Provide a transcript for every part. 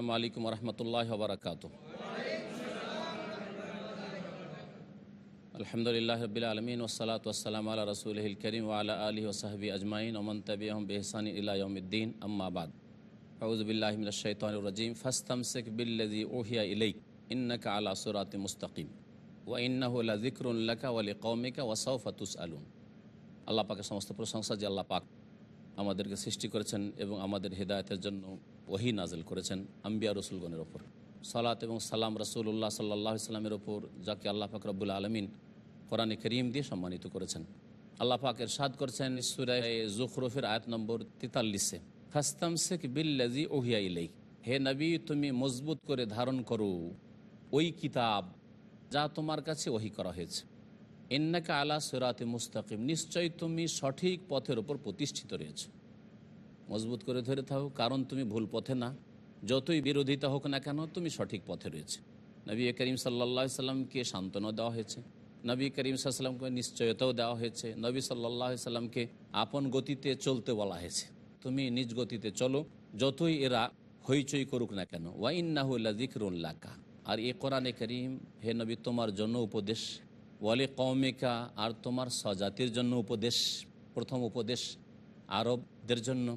আসসালামু আলাইকুম রহমতুল্লাহ বারকাত আলহামদুলিল্লাহ রবিল আলমিন ওসালাত ওসালাম আল্লাহ রসুল করিম ওয়ালা আলী ওসাহবি আজমাইন ওমন তবিহম বেহসান ইলায়ুদ্দিন আম্মাবাদ আউজবিল্লাহমিনশৈতানরজিম ফাস্তামসেক বিল্লাজি ওহিয়া ইলেক ইন্নাকা আলা সুরাত মুস্তাকিম ওয়া ইন্নাহুল্লা জিক্রুল্লাকা ওয়ালি কৌমিকা ওয়াসাউফাতুস আলুন আল্লাহ পাকের সমস্ত প্রশংসা যে আল্লাহ পাক আমাদেরকে সৃষ্টি করেছেন এবং আমাদের হেদায়তের জন্য ওহি নাজেল করেছেন আম্বিয়া রসুলগণের ওপর। সালাত এবং সালাম রসুল্লাহ সাল্লাহ ইসলামের ওপর যাকে আল্লাহ পাক রব্বুল আলমিন কোরআনে করিম দিয়ে সম্মানিত করেছেন। আল্লাহ পাক এরশাদ করেছেন সুরায় জুখরফের আয়াত নম্বর তেতাল্লিশে। ফাস্তাম শেখ বিল্লাজি ওহিয়া ইলাই হে নবী, তুমি মজবুত করে ধারণ করো ওই কিতাব যা তোমার কাছে ওহি করা হয়েছে। ইন্নাকা আলা সুরাতে মুস্তাকিম। নিশ্চয়ই তুমি সঠিক পথের ওপর প্রতিষ্ঠিত রয়েছে। মজবুত করে ধরে থাকো, কারণ তুমি ভুল পথে না। যতই বিরোধিতা হোক না কেন, তুমি সঠিক পথে রয়েছে। নবী করিম সাল্লা সাল্লামকে সান্ত্বনা দেওয়া হয়েছে। নবী করিম সাল্লামকে নিশ্চয়তাও দেওয়া হয়েছে। নবী সাল্লাহ সাল্লামকে আপন গতিতে চলতে বলা হয়েছে। তুমি নিজ গতিতে চলো, যতই এরা হইচই করুক না কেন। ওয়াইন্নাহুল্লা জিকরুল্লাকা আর এ কোরআনে করিম, হে নবী, তোমার জন্য উপদেশ। ওয়ালে কৌমিকা আর তোমার স্বজাতির জন্য উপদেশ। প্রথম উপদেশ আরবদের জন্য।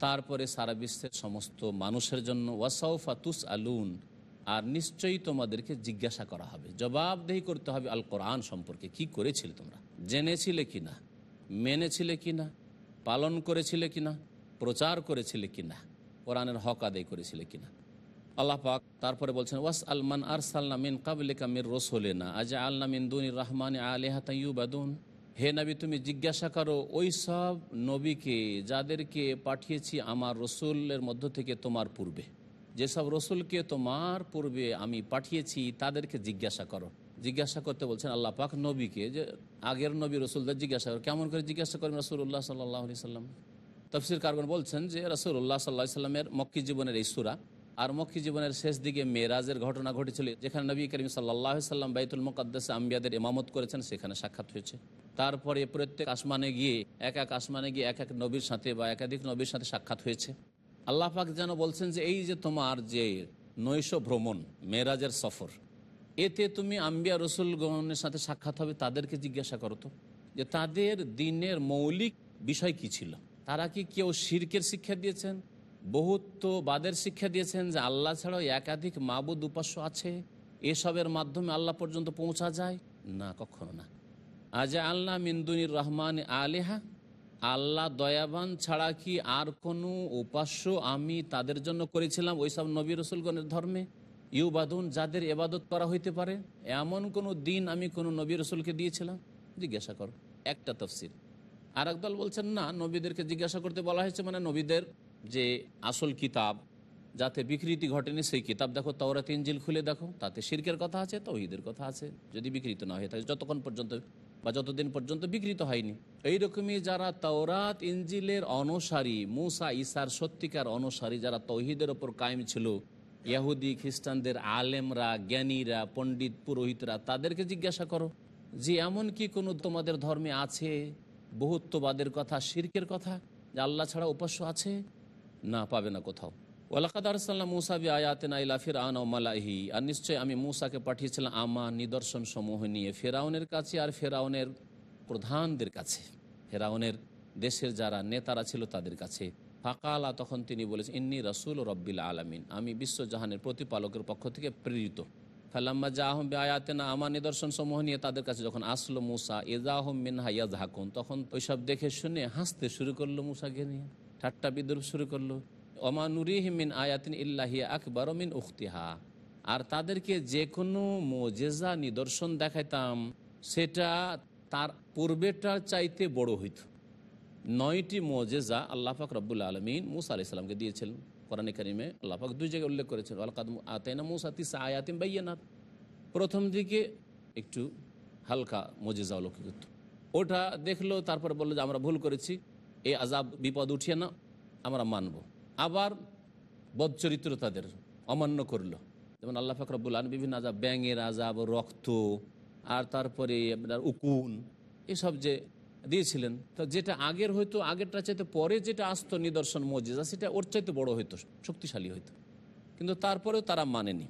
তারপরে সারা বিশ্বের সমস্ত মানুষের জন্য ওয়াসাউফা তুস আলুন আর নিশ্চয়ই তোমাদেরকে জিজ্ঞাসা করা হবে, জবাবদেহি করতে হবে আল কোরআন সম্পর্কে, কি করেছিলে তোমরা? জেনেছিলে কি না মেনেছিলে কি না পালন করেছিলে কি না প্রচার করেছিলে কি না কোরআনের হক আদায় করেছিলে কি না আল্লাহ পাক তারপরে বলছেন ওয়াস আলমান আর সাল্লামিন কাবলিকা মির রসোলেনা আজ আল্লামিন দুনির রহমান আলেহাতাইবাদুন হে নবী, তুমি জিজ্ঞাসা করো, ওই সব নবীকে যাদেরকে পাঠিয়েছি আমার রসুলের মধ্য থেকে তোমার পূর্বে। যেসব রসুলকে তোমার পূর্বে আমি পাঠিয়েছি, তাদেরকে জিজ্ঞাসা করো। জিজ্ঞাসা করতে বলছেন, আল্লাহ পাক নবীকে, যে আগের নবী রসুলদের জিজ্ঞাসা করো। কেমন করে জিজ্ঞাসা করবেন রসুল্লাহ সাল্লাহ সাল্লাম? তফসির কারগন বলছেন যে রসুল্লাহ সাল্লাহ সাল্লামের মক্কি জীবনের এই সুরা আর মক্কি জীবনের শেষ দিকে মেয়েরাজের ঘটনা ঘটেছিল, যেখানে নবী করিম সাল্লাহ সাল্লাম বাইতুল মুকদ্দাসে আম্বিয়াদের ইমামত করেছেন, সেখানে সাক্ষাৎ হয়েছে। তারপরে প্রত্যেক আসমানে গিয়ে, এক এক আসমানে গিয়ে এক এক নবীর সাথে বা একাধিক নবীর সাথে সাক্ষাৎ হয়েছে। আল্লাহ পাক যেন বলছেন যে, এই যে তোমার যে নৈশ ভ্রমণ মেয়েরাজের সফর, এতে তুমি আম্বিয়া রসুলগণের সাথে সাক্ষাৎ হবে, তাদেরকে জিজ্ঞাসা করো তো, যে তাদের দিনের মৌলিক বিষয় কি ছিল? তারা কি কেউ শির্কের শিক্ষা দিয়েছেন? বহুত্ববাদের শিক্ষা দিয়েছেন যে আল্লাহ ছাড়াও একাধিক মাবুদ উপাস্য আছে। এসবের মাধ্যমে আল্লাহ পর্যন্ত পৌঁছা যায়? না, কখনো না। আজ আল্লাহ মিন্দুনির রহমান আলেহা। আল্লাহ দয়াবান ছাড়া কি আর কোনো উপাস্য আমি তাদের জন্য করেছিলাম ওইসব নবী রসুলগণের ধর্মে? ইউবাদুন, যাদের এবাদত করা হইতে পারে। এমন কোনো দিন আমি কোনো নবী রসুলকে দিয়েছিলাম? জিজ্ঞাসা করো। একটা তফসিল। আর একদল বলছেন, না, নবীদেরকে জিজ্ঞাসা করতে বলা হয়েছে মানে নবীদের যে আসল কিতাব, যাতে বিকৃতি ঘটেনি সেই কিতাব দেখো, তওরাত ইঞ্জিল খুলে দেখো, তাতে শির্কের কথা আছে তৌহিদের কথা আছে, যদি বিকৃত না হয়ে থাকে যতক্ষণ পর্যন্ত বা যতদিন পর্যন্ত বিকৃত হয়নি। এইরকমই যারা তওরাত ইঞ্জিলের অনুসারী, মুসা ইসার সত্যিকার অনুসারী, যারা তৌহিদের ওপর কায়েম ছিল, ইয়াহুদি, খ্রিস্টানদের আলেমরা, জ্ঞানীরা, পণ্ডিত, পুরোহিতরা, তাদেরকে জিজ্ঞাসা করো যে, এমন কি কোনো তোমাদের ধর্মে আছে বহুত্ববাদের কথা, শির্কের কথা, যে আল্লাহ ছাড়া উপাস্য আছে? না পাবে না কোথাও। ওয়ালাকাদ আরসাল্লাম মুসাবি আয়াতেনা ইলা ফিরাউন ও মালাহি আর নিশ্চয় আমি মূসাকে পাঠিয়েছিলাম আমা নিদর্শন সমূহ নিয়ে ফেরাউনের কাছে আর ফেরাউনের প্রধানদের কাছে। ফেরাউনের দেশের যারা নেতারা ছিল তাদের কাছে। ফাকালা তখন তিনি বলেছেন, ইন্নি রসুল রব্বিল আলমিন। আমি বিশ্বজাহানের প্রতিপালকের পক্ষ থেকে প্রেরিত। ফালাম্মা জাহম আয়াতে না আমার নিদর্শন সমূহ নিয়ে তাদের কাছে যখন আসলো মুসা এজাহম মিনহা ইয়াজ হাকুন তখন ওইসব দেখে শুনে হাসতে শুরু করল মুসাকে নিয়ে। ঠাট্টা বিদ্রুপ শুরু করল। ওমানুরিহিম মিন আয়াতিন ইল্লাহিয়া আকবর মিন উখতিহা। আর তাদেরকে যে কোনো মোজেজা নিদর্শন দেখাইতাম, সেটা তার পূর্বেটার চাইতে বড় হইত। নয়টি মোজেজা আল্লাহ পাক রব্বুল আলমিন মুসা আলি সাল্লামকে দিয়েছিলেন। কোরআন করিমে আল্লাহ পাক দুই জায়গায় উল্লেখ করেছেন আলকাদ আতেনা মুসা তিসা আয়াতিম বাইয়ানাত। প্রথম দিকে একটু হালকা মোজেজা অলৌকিক ওটা দেখল, তারপর বলল যে, আমরা ভুল করেছি। এই আজাব বিপদ উঠিয়ে না আমরা মানব। আবার বদচরিত্র তাদের অমান্য করল। যেমন আল্লাহ ফাকরাবুল আন বিভিন্ন আজাব, ব্যাঙের আজাব, রক্ত, আর তারপরে আপনার উকুন, এসব যে দিয়েছিলেন, তো যেটা আগের হয়তো আগেরটা চাইতে পরে যেটা আসতো নিদর্শন মজিজা, সেটা ওর চাইতে বড় হইতো, শক্তিশালী হইতো। কিন্তু তারপরেও তারা মানেনি।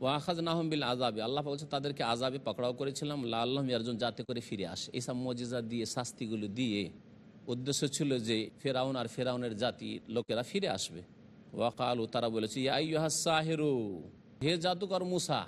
ও আখাজ নাহমবিল আজাবে আল্লাহ বলছে, তাদেরকে আজাবে পকড়াও করেছিলাম লা আল্লাহ একজন যাতে করে ফিরে আসে। এইসব মজিজা দিয়ে, শাস্তিগুলো দিয়ে উদ্দেশ্য ছিল যে ফেরাউন আর ফেরাউনের জাতি লোকেরা ফিরে আসবে। ওয়াকালু, তারা বলেছে সাহেরু, হে জাদুকর মুসা।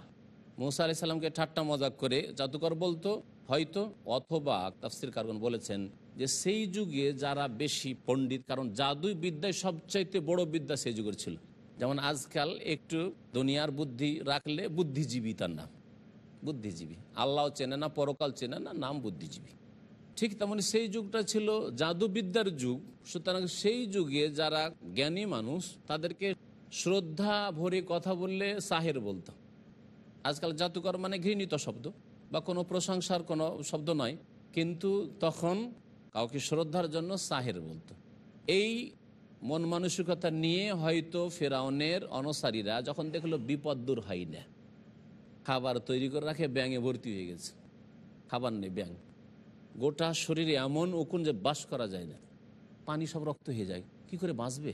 মুসা আলি সাল্লামকে ঠাট্টা মজাক করে জাদুকর বলতো, হয়তো অথবা, তাফসির কারণ বলেছেন, যে সেই যুগে যারা বেশি পণ্ডিত, কারণ জাদুই বিদ্যায় সবচাইতে বড় বিদ্যা সেই যুগের ছিল। যেমন আজকাল একটু দুনিয়ার বুদ্ধি রাখলে বুদ্ধিজীবী তার নাম। বুদ্ধিজীবী। আল্লাহ চেনে না, পরকাল চেনে না, নাম বুদ্ধিজীবী। ঠিক তেমন সেই যুগটা ছিল জাদুবিদ্যার যুগ। সুতরাং সেই যুগে যারা জ্ঞানী মানুষ, তাদেরকে শ্রদ্ধা ভরে কথা বললে সাহের বলতাম আজকাল জাদুকর মানে ঘৃণিত শব্দ বা কোনো প্রশংসার কোনো শব্দ নয়। কিন্তু তখন কাউকে শ্রদ্ধার জন্য সাহের বলতো। এই মন মানসিকতা নিয়ে হয়তো ফেরাউনের অনুসারীরা যখন দেখল বিপদ দূর হয় না, খাবার তৈরি করে রাখে, ব্যাঙে ভর্তি হয়ে গেছে। খাবার নেই ব্যাঙ। গোটা শরীরে এমন উকুন যে বাস করা যায় না। পানি সব রক্ত হয়ে যায়। কি করে বাঁচবে?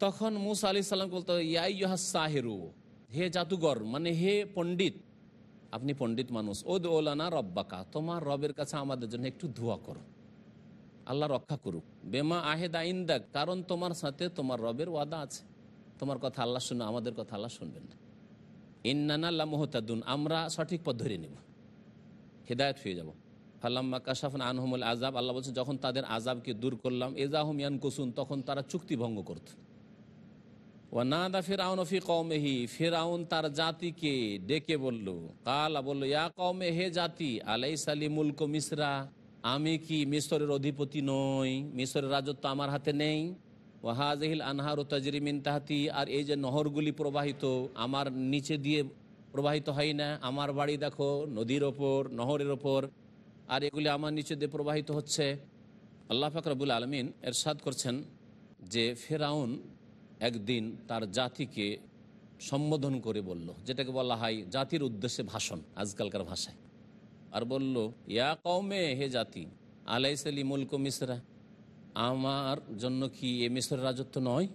তখন মুসা আলি সাল্লাম বলতো ইয়াই ইহা সাহেরু, হে জাদুঘর মানে হে পণ্ডিত, আপনি পণ্ডিত মানুষ ও ওলানা রব্বাকা, তোমার রবের কাছে আমাদের জন্য একটু ধোয়া করো। আল্লাহ রক্ষা করুক। বেমা আহেদ আইন্দাক কারণ তোমার সাথে তোমার রবের ওয়াদা আছে। তোমার কথা আল্লাহ শুনে আমাদের কথা আল্লাহ শুনবেন না। ইন্নানা আল্লাহ মোহতাদুন আমরা সঠিক পথ ধরে নেব। হেদায়ত হয়ে যাব। ফাল্লাম্মা কাশাফন আনহমুল আজাব আল্লাহ বলছে যখন তাদের আজাবকে দূর করলাম, এজাহম ইয়ান কুসুন তখন তারা চুক্তি ভঙ্গ করত। ও না দা ফেরাউন ফি কৌমেহি ফেরাউন তার জাতিকে ডেকে বলল, কালা বলল, ইয়া কৌমে হে জাতি আলাই সালি মুলক মিশ্রা আমি কি মিশরের অধিপতি নই মিশরের রাজত্ব আমার হাতে নেই? ওয়াহাজহিল আনহার ও তাজরিমিন তাহাতি আর এই যে নহরগুলি প্রবাহিত, আমার নিচে দিয়ে প্রবাহিত হয় না, আমার বাড়ি দেখো নদীর ওপর, নহরের ওপর। আর এগুলি আমার নিচে দিয়ে প্রবাহিত হচ্ছে। আল্লাহ ফাকরাবুল আলমিন এরশাদ করছেন যে ফেরাউন একদিন তার জাতিকে সম্বোধন করে বলল, যেটাকে বলা হয় জাতির উদ্দেশ্যে ভাষণ আজকালকার ভাষায়। আর বলল, ইয়া কৌমে হে জাতি আলাইসালি মুলক মিসরা, আমার জন্য কি এ মিশরের রাজত্ব নয়?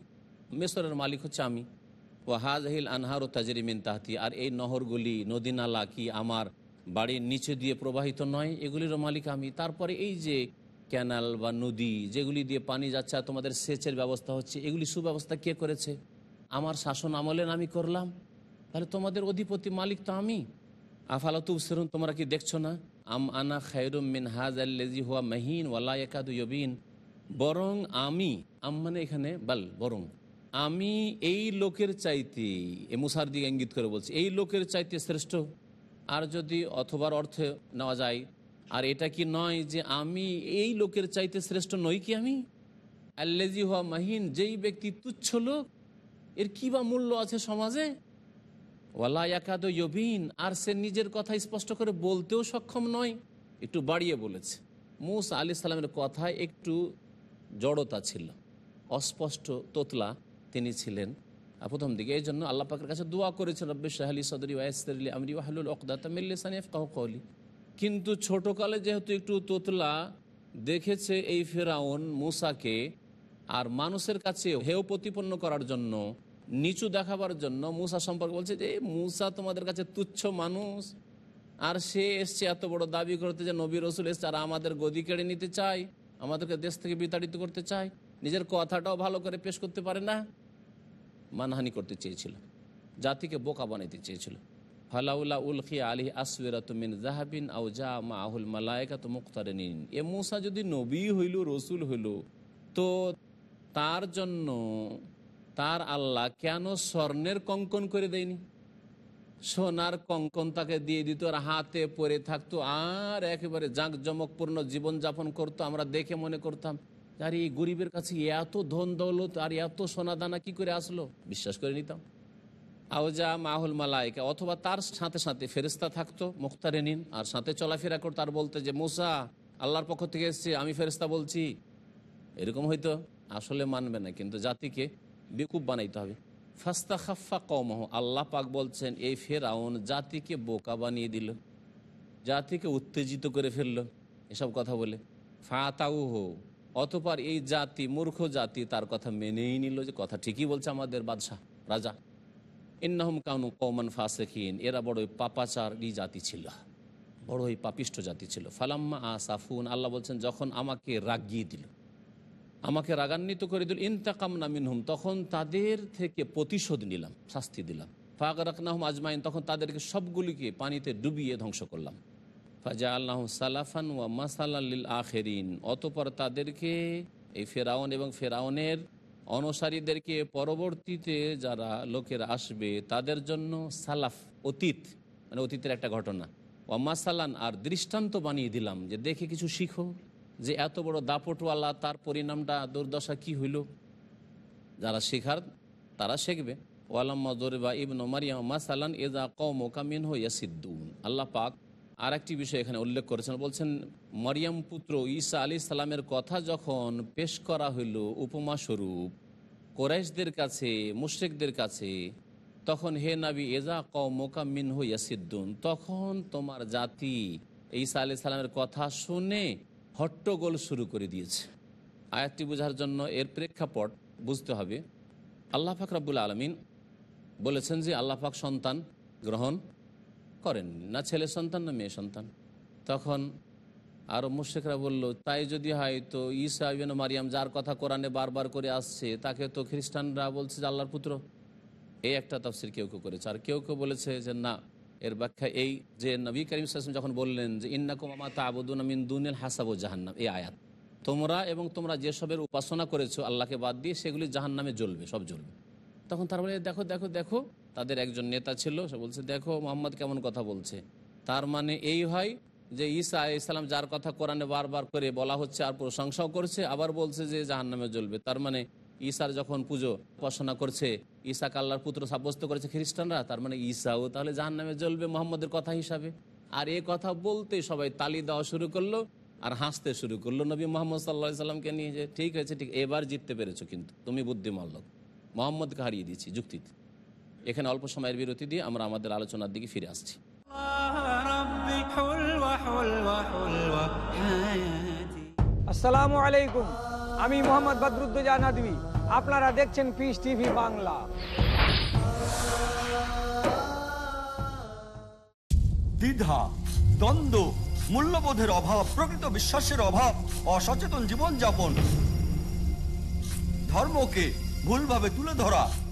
মিশরের মালিক হচ্ছে আমি। ও হাজহিল আনহার ও তাজরিমিন তাহাতি, আর এই নহরগুলি, নদী নালা কি আমার বাড়ির নিচে দিয়ে প্রবাহিত নয়, এগুলিরও মালিক আমি। তারপরে এই যে ক্যানাল বা নদী, যেগুলি দিয়ে পানি যাচ্ছে আর তোমাদের সেচের ব্যবস্থা হচ্ছে, এগুলি সুব্যবস্থা কে করেছে? আমার শাসন আমলে আমি করলাম। তাহলে তোমাদের অধিপতি মালিক তো আমি। আফালাতু সেরুন তোমরা কি দেখছ না? আম আনা খায়রুম মিন হাজ আল্লেজি হুয়া মাহিন ওয়ালা একাদু ইয়বিন। বরং আমি, আম মানে এখানে বাল, বরং আমি এই লোকের চাইতে, এ মুসার দিকে ইঙ্গিত করে বলছি, এই লোকের চাইতে শ্রেষ্ঠ। আর যদি অথবার অর্থে নেওয়া যায়, আর এটা কি নয় যে আমি এই লোকের চাইতে শ্রেষ্ঠ নই কি আমি? আল্লেজি হওয়া মাহিন, যেই ব্যক্তি তুচ্ছ লোক, এর কি বা মূল্য আছে সমাজে? ওয়ালা একাদ ইয়বিন আর সে নিজের কথা স্পষ্ট করে বলতেও সক্ষম নয়। একটু বাড়িয়ে বলেছে। মুসা আলি সাল্লামের কথায় একটু জড়তা ছিল। অস্পষ্ট, তোতলা তিনি ছিলেন। প্রথম দিকে এই জন্য আল্লাহ পাকের কাছে দোয়া করেছেন, রব্বে শাহালি সদরি ওয়াইসলি আমরি ওয়াহলুল অকদাতা মিল্লিসানিফ কাহ কৌলি কিন্তু ছোটকালে যেহেতু একটু তোতলা দেখেছে এই ফেরাউন মুসাকে আর মানুষের কাছে হেয় প্রতিপন্ন করার জন্য, নিচু দেখাবার জন্য মুসা সম্পর্কে বলছে যে মুসা তোমাদের কাছে তুচ্ছ মানুষ। আর সে এসছে এত বড় দাবি করতে যে নবী রসুল এসছে আর আমাদের গদি কেড়ে নিতে চায়, আমাদেরকে দেশ থেকে বিতাড়িত করতে চায়। নিজের কথাটাও ভালো করে পেশ করতে পারে না। মানহানি করতে চেয়েছিল। জাতিকে বোকা বানাইতে চেয়েছিল। ফালাউলা উলখি আলী আসবিরাতমিন জাহাবিন আউ জা মাহুল মালায়কাত নিন এ মূসা যদি নবী হইল, রসুল হইল, তো তার জন্য তার আল্লাহ কেন স্বর্ণের কঙ্কন করে দেয়নি? সোনার কঙ্কন তাকে দিয়ে দিত আর হাতে পরে থাকতো আর একেবারে জাঁকজমকপূর্ণ জীবনযাপন করতো, আমরা দেখে মনে করতাম। আর এই গরিবের কাছে এত ধন দৌলত আর এত সোনা দানা কি করে আসলো? বিশ্বাস করে নিতাম। আওজা মাহুল মালাইকা অথবা তার সাথে সাথে ফেরিস্তা থাকতো, মুখতারে নিন, আর সাথে চলাফেরা করতো, আর বলতে যে, মুসা, আল্লাহর পক্ষ থেকে এসছে, আমি ফেরিস্তা বলছি। এরকম হয়তো আসলে মানবে না, কিন্তু জাতিকে বেকুব বানাইতে হবে। ফাস্তা খাফা কমহ আল্লাহ পাক বলছেন, এই ফেরাউন জাতিকে বোকা বানিয়ে দিল, জাতিকে উত্তেজিত করে ফেলল। এসব কথা বলে। ফাতাউ হো অতপর এই জাতি, মূর্খ জাতি তার কথা মেনেই নিল যে কথা ঠিকই বলছে আমাদের বাদশাহ, রাজা। ইন্নাহম কানু কৌমান ফাসেখিন এরা বড়ই পাপাচারী জাতি ছিল, বড়ই পাপিষ্ট জাতি ছিল। ফালাম্মা আসাফুন, আল্লাহ বলছেন, যখন আমাকে রাগিয়ে দিল, আমাকে রাগান্বিত করে দিল ইন্তাকাম নামিনহুম তখন তাদের থেকে প্রতিশোধ নিলাম, শাস্তি দিলাম। ফাগরাকনাহম আজমাইন, তখন তাদেরকে সবগুলিকে পানিতে ডুবিয়ে ধ্বংস করলাম। ফাজা আল্লাহ সালাফান ওয়া মাসাল্লিল আখেরিন অতপর তাদেরকে, এই ফেরাউন এবং ফেরাউনের অনুসারীদেরকে পরবর্তীতে যারা লোকেরা আসবে, তাদের জন্য সালাফ, অতীত মানে অতীতের একটা ঘটনা। ওয়ামাসালান, আর দৃষ্টান্ত বানিয়ে দিলাম যে দেখে কিছু শিখো, যে এত বড় দাপটওয়ালা, তার পরিণামটা, দুর্দশা কি হইল? যারা শেখার, তারা শিখবে। ওয়ালাম্মা দরিবা ইবন মারিয়া মাসালান এজা কম কামিন হইয়াসিদ্দুন আল্লাহ পাক আর একটি বিষয় এখানে উল্লেখ করেছেন। বলছেন, মরিয়াম পুত্র ঈসা আলী সালামের কথা যখন পেশ করা হইল উপমা স্বরূপ, কোরাইশদের কাছে, মুশ্রিকদের কাছে, তখন হে নাবি, এজা কৌমকা মিন হইয়াসিদ্দুন তখন তোমার জাতি ঈসা আলি সালামের কথা শুনে হট্টগোল শুরু করে দিয়েছে। আয়াতটি বোঝার জন্য এর প্রেক্ষাপট বুঝতে হবে। আল্লাহ পাক রাব্বুল আলমিন বলেছেন যে, আল্লাহ পাক সন্তান গ্রহণ করেন না ছেলে সন্তান, না মেয়ে সন্তান। তখন আরও মুশেকরা বলল, তাই যদি হয় তো ঈসা ইবেন মারিয়াম যার কথা কোরআনে বারবার করে আসছে, তাকে তো খ্রিস্টানরা বলছে যে আল্লাহর পুত্র। এই একটা তফসির কেউ কেউ করেছে। আর কেউ কেউ বলেছে যে, না, এর ব্যাখ্যা এই যে নবী করিম সাল্লাম যখন বললেন যে, ইন্নাকুম আমা তাবুদুন মিন দুনিল হাসাবু জাহান্নাম, এই আয়াত। তোমরা এবং তোমরা যেসবের উপাসনা করেছ আল্লাহকে বাদ দিয়ে, সেগুলি জাহান্নামে জ্বলবে, সব জ্বলবে। তখন তার দেখো দেখো দেখো তাদের একজন নেতা ছিল, সে বলছে, দেখো, মোহাম্মদ কেমন কথা বলছে। তার মানে এই হয় যে ঈসা ইসলাম যার কথা কোরআনে বারবার করে বলা হচ্ছে আর প্রশংসাও করছে, আবার বলছে যে জাহান নামে জ্বলবে। তার মানে ঈশার যখন পুজো উপাসনা করছে ঈসা কাল্লার পুত্র সাব্যস্ত করেছে খ্রিস্টানরা, তার মানে ঈসাও তাহলে জাহান নামে জ্বলবে মোহাম্মদের কথা হিসাবে। আর এ কথা বলতে সবাই তালি দেওয়া শুরু করল আর হাসতে শুরু করল নবী মোহাম্মদ সাল্লা সাল্লামকে নিয়ে যে, ঠিক আছে ঠিক, এবার জিততে পেরেছ কিন্তু, তুমি বুদ্ধিমান লোক। মোহাম্মদকে হারিয়ে দিয়েছি যুক্তিতে এখানে অল্প সময়ের বিরতি দিয়ে আমরা আমাদের আলোচনার দিকে ফিরে আসছি। আসসালামু আলাইকুম। আমি মোহাম্মদ বদরুদ্দোজা নাদবি আপনারা দেখছেন পিস টিভি বাংলা। দ্বিধা দ্বন্দ্ব মূল্যবোধের অভাব প্রকৃত বিশ্বাসের অভাব অসচেতন জীবনযাপন ধর্মকে ভুলভাবে তুলে ধরা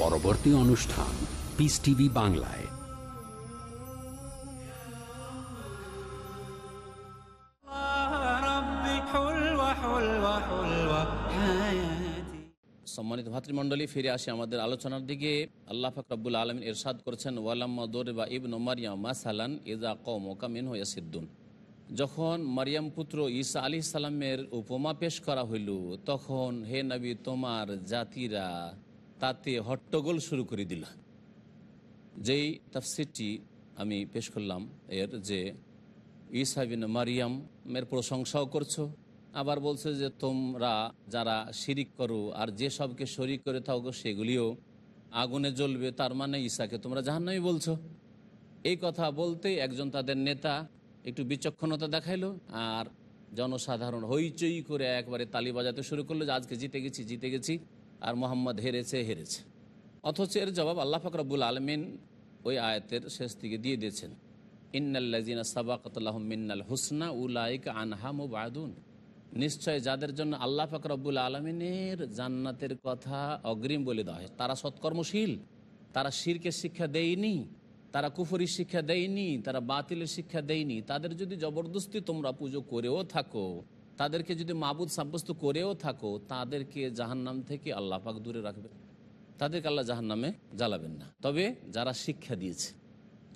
পরবর্তী অনুষ্ঠান পিস টিভি বাংলায়। সম্মানিত ভাতৃমণ্ডলী, ফিরে আসে আমাদের আলোচনার দিকে। আল্লাহ ফাকরাবুল আলমিন এরশাদ করেছেন ওয়ালাম বা ইবন মারিয়া মাসালান ইজা ক মিন হয়ে সিদ্দুন যখন মারিয়াম পুত্র ঈসা আলি সালামের উপমা পেশ করা হইল, তখন হে নবী, তোমার জাতিরা তাতে হট্টগোল শুরু করে দিল। যেই তাফসিরটি আমি পেশ করলাম, এর যে ঈসা বিন মারিয়ামের প্রশংসাও করছ, আবার বলছে যে তোমরা যারা শিরিক করো আর যে সবকে শরিক করে থাকো সেগুলিও আগুনে জ্বলবে, তার মানে ঈশাকে তোমরা জাহান্নামি বলছো। এই কথা বলতে একজন তাদের নেতা একটু বিচক্ষণতা দেখাইলো, আর জনসাধারণ হইচই করে একবারে তালি বাজাতে শুরু করল যে আজকে জিতে গেছি জিতে গেছি। আর মোহাম্মদ হেরেছে হেরেছে। অথচ এর জবাব আল্লাহ ফাকরাবুল আলমিন ওই আয়াতের শেষ দিকে দিয়ে দিয়েছেন। ইন্নাল্লাজিনা সাবাকতাল্লাহ মিন্নাল হুসনা, উলাইক আনহা মুবাদুন নিশ্চয় যাদের জন্য আল্লাহ ফাকরাবুল আলমিনের জান্নাতের কথা অগ্রিম বলে দেওয়া হয় তারা সৎকর্মশীল, তারা শিরকে শিক্ষা দেয়নি, তারা কুফরি শিক্ষা দেয়নি, তারা বাতিলের শিক্ষা দেয়নি। তাদের যদি জবরদস্তি তোমরা পুজো করেও থাকো তাদেরকে যদি মাবুদ সাব্যস্ত করেও থাকো, তাদেরকে জাহান্নাম থেকে আল্লাহ পাক দূরে রাখবে। তাদেরকে আল্লাহ জাহান্নামে জ্বালাবেন না। তবে যারা শিক্ষা দিয়েছে,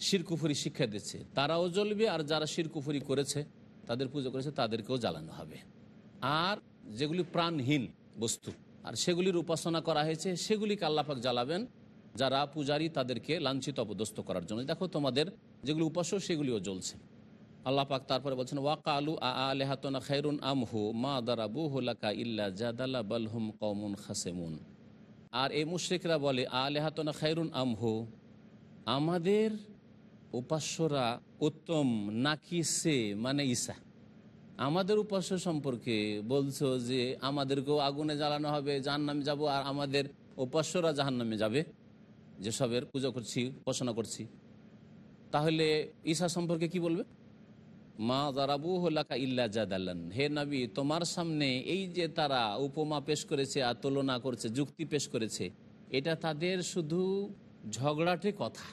শিরকুফুরি শিক্ষা দিচ্ছে তারাও জ্বলবে, আর যারা শিরকুফুরি করেছে, তাদের পুজো করেছে, তাদেরকেও জ্বালানো হবে। আর যেগুলি প্রাণহীন বস্তু, আর সেগুলির উপাসনা করা হয়েছে, সেগুলিকে আল্লাপাক জ্বালাবেন, যারা পূজারী তাদেরকে লাঞ্ছিত, অপদস্থ করার জন্য। দেখো তোমাদের যেগুলি উপাস্য, সেগুলিও জ্বলছে। আল্লাহ পাক তারপরে বলছেন ওয়াকা আলু খৈরুন আমহু মা দারাবু হুলাকা ইল্লা জাদালা বালহুম কৌমুন খাসেমুন। আর এই মুশ্রিকরা বলে, আলেহাতনা খৈরুন আমহু আমাদের উপাস্যরা উত্তম, নাকি সে মানে ঈসা? আমাদের উপাস্য সম্পর্কে বলছো যে, আমাদেরকেও আগুনে জ্বালানো হবে, জাহান্নামে যাব, আর আমাদের উপাস্যরা জাহান্নামে যাবে। যেসবের পুজো করছি, উপাসনা করছি। তাহলে ঈশা সম্পর্কে কি বলবে? মা দারাবু হলাকা ইল্লা জাদাল্লান হে নবী, তোমার সামনে এই যে তারা উপমা পেশ করেছে আর তুলনা করছে, যুক্তি পেশ করেছে, এটা তাদের শুধু ঝগড়াটে কথা,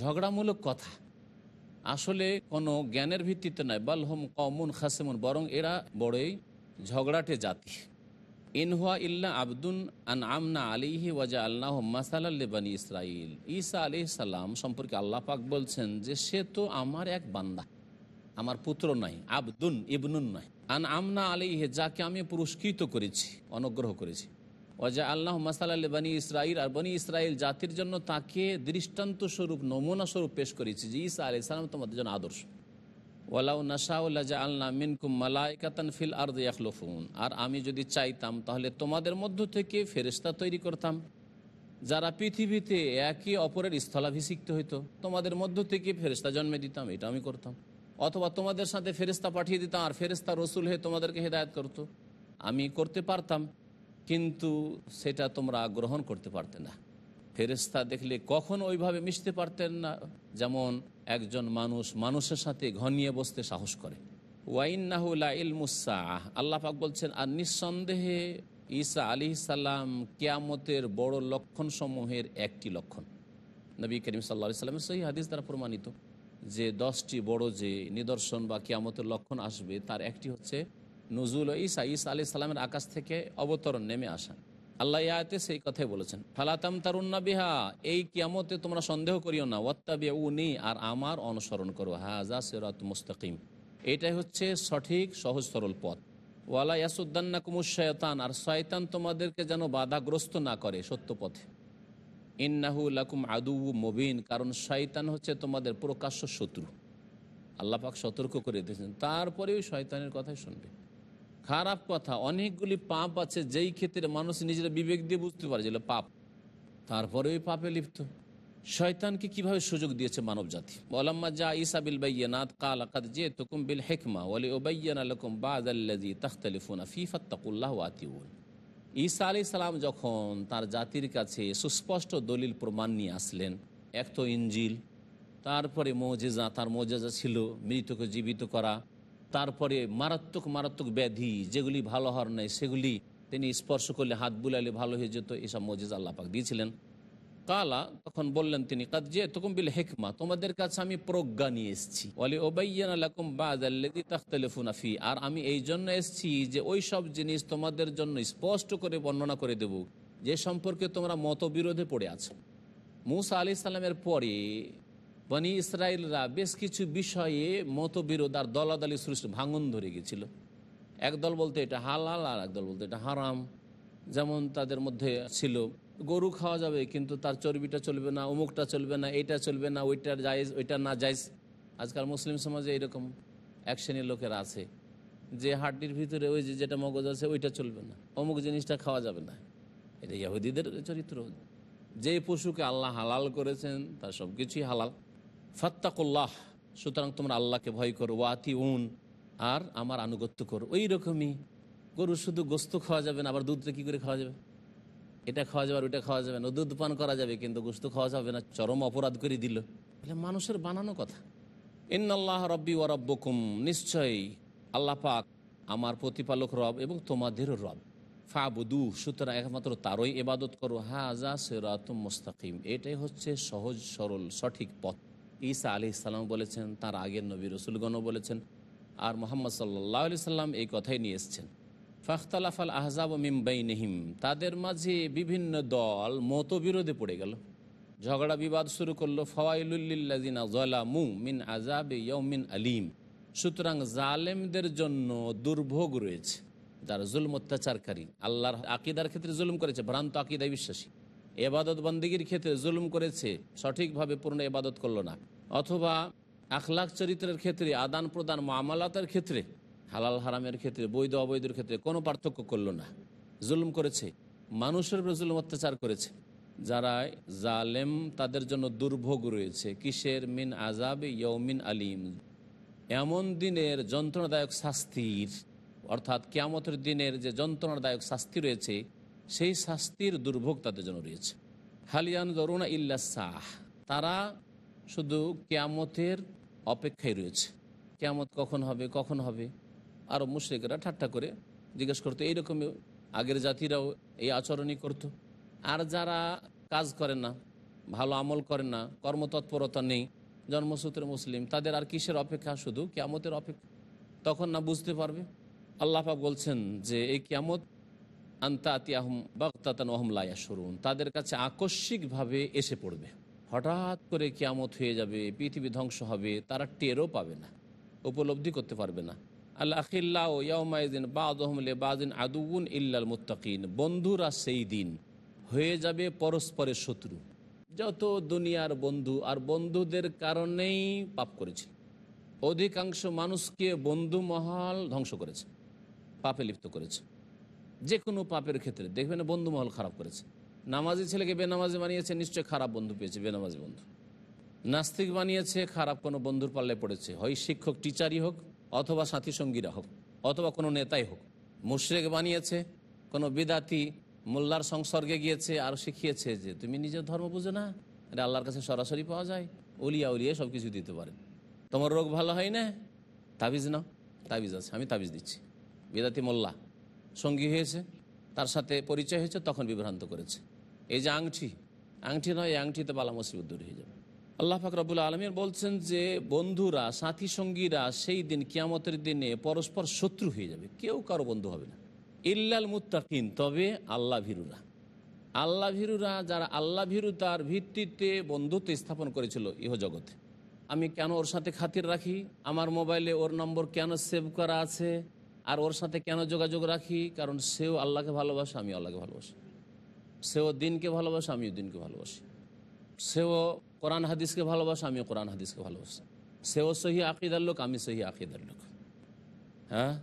ঝগড়ামূলক কথা। আসলে কোনো জ্ঞানের ভিত্তিতে নয় বালহম কমুন খাসেমুন, বরং এরা বড়ই ঝগড়াটে জাতি। ইনহুয়া ইল্লা আবদুন আন আমনা আলিহি ওয়াজা আল্লাহ মাসাল্লাবানী ইসরাইল ঈসা আলি সাল্লাম সম্পর্কে আল্লাহ পাক বলছেন যে সে তো আমার এক বান্দা। আমার পুত্র নয় আবদুন ইবনুন নয় আন আমনা আলিহে যাকে আমি পুরস্কৃত করেছি, অনুগ্রহ করেছি। ওয়াজা আল্লাহ মাসাল্লাহ বানী ইসরাইল আর বনি ইসরাইল জাতির জন্য তাকে দৃষ্টান্ত স্বরূপ, নমুনা স্বরূপ পেশ করেছি যে ঈসা আলি সাল্লাম তোমাদের জন্য আদর্শ। ওয়ালাউ নাসাউল্লাহ আল্লাহ মিনকুম মালাইকাতান ফিল আর ইয়াখলফুন। আর আমি যদি চাইতাম, তাহলে তোমাদের মধ্য থেকে ফেরিস্তা তৈরি করতাম। যারা পৃথিবীতে একে অপরের স্থলাভিষিক্ত হইতো, তোমাদের মধ্য থেকে ফেরিস্তা জন্মে দিতাম এটা আমি করতাম। অথবা তোমাদের সাথে ফেরিস্তা পাঠিয়ে দিতাম আর ফেরিস্তা রসুল হয়ে তোমাদেরকে হেদায়ত করতো। আমি করতে পারতাম, কিন্তু সেটা তোমরা গ্রহণ করতে পারতে না। ফেরেস্তা দেখলে কখন ওইভাবে মিশতে পারতেন না, যেমন একজন মানুষ মানুষের সাথে ঘনিয়ে বসতে সাহস করে। ওয়াইন্নাহুল্লা ইলমুসাহ আল্লাহ পাক বলছেন, আর নিঃসন্দেহে ঈসা আলি সাল্লাম কেয়ামতের বড় লক্ষণ সমূহের একটি লক্ষণ। নবী করিম সাল্লা সাল্লামের সহি হাদিস দ্বারা প্রমাণিত। যে দশটি বড় যে নিদর্শন বা কিয়ামতের লক্ষণ আসবে, তার একটি হচ্ছে নজরুল ঈসা ঈসা আলি সাল্লামের আকাশ থেকে অবতরণ নেমে আসা। আল্লাহ ইয়াতে সেই কথাই বলেছেন ফালাতাম তারুন্না বিহা এই কিয়ামতে তোমরা সন্দেহ করিও না ওয়াত্তাবি উনি আর আমার অনুসরণ করো হাজা সেরাত মুস্তাকিম এটাই হচ্ছে সঠিক, সহজ, সরল পথ। ওয়ালা ইয়াসুদ্দান্না কুমুর শয়তান আর শয়তান তোমাদেরকে যেন বাধাগ্রস্ত না করে সত্য পথে। ইন্নাহু লাকুম আদু মবিন, কারণ শয়তান হচ্ছে তোমাদের প্রকাশ্য শত্রু। আল্লাহ পাক সতর্ক করে দিয়েছেন। তারপরেও শয়তানের কথাই শুনবে। খারাপ কথা, অনেকগুলি পাপ আছে, যেই ক্ষেত্রে মানুষ নিজের বিবেক দিয়ে বুঝতে পারে যেগুলো পাপ। তারপরে ওই পাপে লিপ্ত। শয়তানকে কীভাবে সুযোগ দিয়েছে মানব জাতি ওলাম্মা যা ইসা বিল বাইয়ানাত কাল আকাদ যে তুকুম বিল হেকমা ওলি ওবাইয়ান আলকুম বাদাল্লাজি তখতালিফুনা ফিফাত্তাকুল্লাহ আতিউন। ঈসা আলি সালাম যখন তার জাতির কাছে সুস্পষ্ট দলিল প্রমাণ নিয়ে আসলেন, এক তো ইঞ্জিল তারপরে মৌজেজা, তার মৌজেজা ছিল মৃতকে জীবিত করা, তারপরে মারাত্মক মারাত্মক ব্যাধি, যেগুলি ভালো হওয়ার নাই, সেগুলি তিনি স্পর্শ করলে হাত বুলালে ভালো হয়ে যেত, এসব মৌজেজা আল্লাপাক দিয়েছিলেন। কালা, তখন বললেন তিনি, কাদ যে তকুম বিল হেকমা, তোমাদের কাছে আমি প্রজ্ঞা নিয়ে এসেছি। বলে ওবাইয়ান আলাকুম বাদি তাখতালিফুনাফি আর আমি এই জন্য এসেছি যে ওই সব জিনিস তোমাদের জন্য স্পষ্ট করে বর্ণনা করে দেব, যে সম্পর্কে তোমরা মতবিরোধে পড়ে আছো। মুসা আলি সাল্লামের পরে বনি ইসরায়েলরা বেশ কিছু বিষয়ে মতবিরোধ আর দলাদলি সৃষ্টি, ভাঙন ধরে গেছিল। একদল বলতে এটা হালাল, আর একদল বলতে এটা হারাম। যেমন তাদের মধ্যে ছিল গরু খাওয়া যাবে, কিন্তু তার চর্বিটা চলবে না, অমুকটা চলবে না, এইটা চলবে না ওইটা জায়েজ, ওইটা না জায়েজ। আজকাল মুসলিম সমাজে এরকম এক শ্রেণির লোকেরা আছে, যে হাড্ডির ভিতরে ওই যে যেটা মগজ আছে ওইটা চলবে না, অমুক জিনিসটা খাওয়া যাবে না। এটা ইয়াহুদিদের চরিত্র। যে পশুকে আল্লাহ হালাল করেছেন, তার সব কিছুই হালাল। ফাত্তাকুল্লাহ, সুতরাং তোমরা আল্লাহকে ভয় করো ওয়াতি উন আর আমার আনুগত্য করো। ওই রকমই গরু শুধু গোস্ত খাওয়া যাবে না, আবার দুধটা কী করে খাওয়া যাবে? এটা খাওয়া যাবে আর ওইটা খাওয়া যাবে না। দুধ পান করা যাবে, কিন্তু গোস্ত খাওয়া যাবে না। চরম অপরাধ করে দিল। এটা মানুষের বানানো কথা। ইন্নআল্লাহ রব্বি ও রব্বকুম, নিশ্চয়ই আল্লাহ পাক আমার প্রতিপালক রব এবং তোমাদেরও রব। ফা ফাবুদু, সুতরাং একমাত্র তারই এবাদত করো। হাজা সেরাতুম মুস্তাকিম, এটাই হচ্ছে সহজ, সরল, সঠিক পথ। ঈসা আলি ইসাল্লাম বলেছেন, তার আগের নবী রসুলগণও বলেছেন, আর মোহাম্মদ সাল্লাহ আলি সাল্লাম এই কথাই নিয়ে এসছেন। ফাখতালাফাল আহজাব মিমবাই নেহিম তাদের মাঝে বিভিন্ন দল মতবিরোধে পড়ে গেল। ঝগড়া বিবাদ শুরু করল ফওয়াইলুল্লিল্লাজিনা জলামু মিন আজাবে ইয়মিন আলিম। সুতরাং জালেমদের জন্য দুর্ভোগ রয়েছে, যারা জুলম অত্যাচারকারী। আল্লাহর আকিদার ক্ষেত্রে জুলুম করেছে, ভ্রান্ত আকিদায় বিশ্বাসী। এবাদত বন্দীগীর ক্ষেত্রে জুলুম করেছে, সঠিকভাবে পূর্ণ এবাদত করল না। অথবা আখলাখ চরিত্রের ক্ষেত্রে আদান প্রদান মামালাতের ক্ষেত্রে হালাল হারামের ক্ষেত্রে, বৈধ অবৈধের ক্ষেত্রে কোনো পার্থক্য করল না। জুলুম করেছে। মানুষের উপরে জুলুম অত্যাচার করেছে। যারা জালেম, তাদের জন্য দুর্ভোগ রয়েছে। কিসের? মিন আজাব ইয়মিন আলিম। এমন দিনের যন্ত্রণাদায়ক শাস্তির, অর্থাৎ কেয়ামতের দিনের যে যন্ত্রণাদায়ক শাস্তি রয়েছে, সেই শাস্তির দুর্ভোগ তাদের জন্য রয়েছে। হালিয়ান দরুনা ইল্লা সাহ। তারা শুধু কেয়ামতের অপেক্ষায় রয়েছে। কেয়ামত কখন হবে? কখন হবে? আরও মুশ্রিকরা ঠাট্টা করে জিজ্ঞেস করতো এইরকম আগের জাতিরাও এই আচরণই করত? আর যারা কাজ করে না, ভালো আমল করে না, কর্মতৎপরতা নেই, জন্মসূত্রে মুসলিম, তাদের আর কিসের অপেক্ষা? শুধু কেয়ামতের অপেক্ষা। তখন না বুঝতে পারবে? আল্লাহাক বলছেন যে, এই কিয়ামত আন্তাতি আহম বক্তাতান ওহমলাইয়া সরুন তাদের কাছে আকস্মিকভাবে এসে পড়বে। হঠাৎ করে কিয়ামত হয়ে যাবে, পৃথিবী ধ্বংস হবে, তারা টেরও পাবে না, উপলব্ধি করতে পারবে না। আদুন ইল্লাল মুত্তাকিন। বন্ধুরা সেই দিন হয়ে যাবে পরস্পরের শত্রু। যত দুনিয়ার বন্ধু আর বন্ধুদের কারণেই পাপ করেছে। অধিকাংশ মানুষকে বন্ধু মহল ধ্বংস করেছে, পাপে লিপ্ত করেছে। যে কোনো পাপের ক্ষেত্রে দেখবেন বন্ধু মহল খারাপ করেছে। নামাজি ছেলেকে বেনামাজি বানিয়েছে, নিশ্চয় খারাপ বন্ধু পেয়েছে বেনামাজি বন্ধু। নাস্তিক বানিয়েছে, খারাপ কোনো বন্ধুর পাল্লে পড়েছে। হয় শিক্ষক, টিচারই হোক অথবা সাথী সঙ্গীরা হোক, অথবা কোনো নেতাই হোক, মুশরেক বানিয়েছে, কোনো বিদাতি মোল্লার সংসর্গে গিয়েছে আর শিখিয়েছে যে তুমি নিজের ধর্ম বুঝো না, এটা আল্লাহর কাছে সরাসরি পাওয়া যায় উলিয়া উলিয়া সব কিছু দিতে পারে। তোমার রোগ ভালো হয় না? তাবিজ নাও, তাবিজ আছে, আমি তাবিজ দিচ্ছি। বিদাতি মোল্লা সঙ্গী হয়েছে, তার সাথে পরিচয় হয়েছে, তখন বিভ্রান্ত করেছে। এই যে আংটি আংটি নয়, এই আংটিতে বালা মুসিবত দূর হয়ে যাবে। আল্লাহ ফাকরাবুল আলমীর বলছেন যে, বন্ধুরা, সাথী সঙ্গীরা সেই দিন, কিয়ামতের দিনে পরস্পর শত্রু হয়ে যাবে। কেউ কারও বন্ধু হবে না। ইল্লাল মুত্তাকিন, তবে আল্লাহ ভীরুরা। আল্লাহ ভীরুরা যারা আল্লাহ ভীরুতার ভিত্তিতে বন্ধুত্ব স্থাপন করেছিল ইহজগতে। আমি কেন ওর সাথে খাতির রাখি? আমার মোবাইলে ওর নম্বর কেন সেভ করা আছে? আর ওর সাথে কেন যোগাযোগ রাখি? কারণ সেও আল্লাহকে ভালোবাসে আমি আল্লাহকে ভালোবাসি। সেও দিনকে ভালোবাসে, আমিও দিনকে ভালোবাসি। সেও কোরআন হাদিসকে ভালোবাসে, আমিও কোরআন হাদিসকে ভালোবাসি। সেও সহি আকিদার লোক, আমি সহি আকিদার লোক। হ্যাঁ?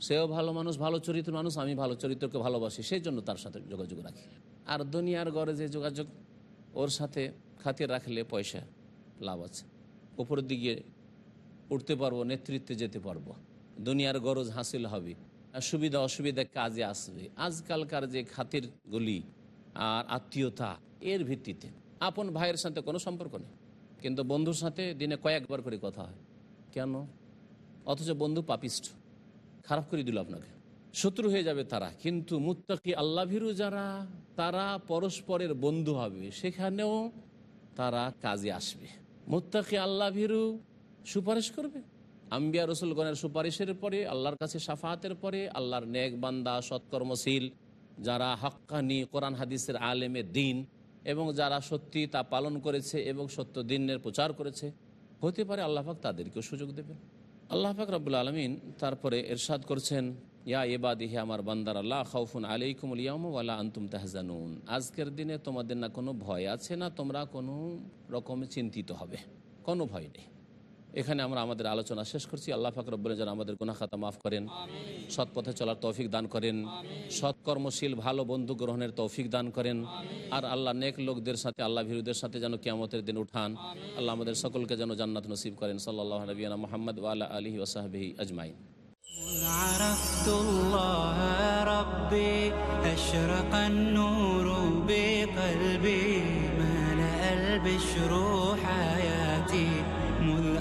সেও ভালো মানুষ, ভালো চরিত্র মানুষ, আমি ভালো চরিত্রকে ভালোবাসি, সেই জন্য তার সাথে যোগাযোগ রাখি। আর দুনিয়ার গড়ে যে যোগাযোগ, ওর সাথে খাতির রাখলে পয়সা লাভ আছে। উপরের দিকে উঠতে পারব, নেতৃত্বে যেতে পারব। দুনিয়ার গরজ হাসিল হবে। সুবিধা, অসুবিধা কাজে আসবে। আজকালকার যে খাতিরগুলি আর আত্মীয়তা, এর ভিত্তিতে আপন ভাইয়ের সাথে কোনো সম্পর্ক নেই। কিন্তু বন্ধুর সাথে দিনে কয়েকবার করে কথা হয়। কেন? অথচ বন্ধু পাপিষ্ঠ খারাপ করে দিল আপনাকে। শত্রু হয়ে যাবে তারা। কিন্তু মুত্তাকি আল্লাহ ভীরু যারা, তারা পরস্পরের বন্ধু হবে। সেখানেও তারা কাজে আসবে। মুত্তাকি আল্লাহ ভীরু সুপারিশ করবে। আম্বিয়া রসুলগণের সুপারিশের পরে, আল্লাহর কাছে সাফাহাতের পরে, আল্লাহর নেক বান্দা, সৎকর্মশীল, যারা হক্কানি কোরআন হাদিসের আলেমে দিন এবং যারা সত্যি তা পালন করেছে এবং সত্য দিনের প্রচার করেছে, হতে পারে আল্লাহাক তাদেরকেও সুযোগ দেবেন। আল্লাহ পাক রব্বুল আলমিন তারপরে এরশাদ করছেন, ইয়া এবাদিহে আমার বান্দার আল্লাহ, খাউফুন আলাইকুম ইয়াম ওয়ালা আন্তুম তাহজানুন। আজকের দিনে তোমাদের না কোনো ভয় আছে না তোমরা কোনো রকমে চিন্তিত হবে। কোনো ভয় নেই। এখানে আমরা আমাদের আলোচনা শেষ করছি আল্লাহ পাক রব্বুল যেন আমাদের গুনা খাতা মাফ করেন সৎ পথে চলার তৌফিক দান করেন সৎকর্মশীল ভালো বন্ধু গ্রহণের তৌফিক দান করেন আর আল্লাহ নেক লোকদের সাথে আল্লাহ ভীরুদের সাথে যেন কিয়ামতের দিন উঠান আল্লাহ আমাদের সকলকে যেন জান্নাত নসিব করেন সাল্লাহ নবীনা মোহাম্মদ ওয়ালা আলহি ওসাহাবি আজমাইন عرفت الله ربي أشرق النور بقلبي ملأ البشر حياتي مذ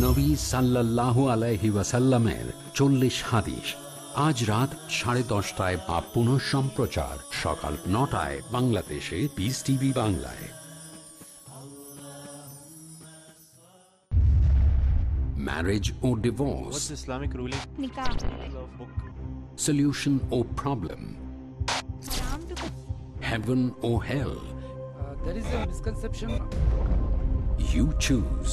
নবী সাল্লাল্লাহু আলাইহি ওয়াসাল্লামের চল্লিশ হাদিস আজ রাত সাড়ে দশটায় বা পুনঃ সম্প্রচার সকাল নটায় বাংলাদেশে পিস টিভি বাংলায় marriage O divorce What's Islamic ruling? Nikah. solution or problem heaven or hell there is a misconception. you choose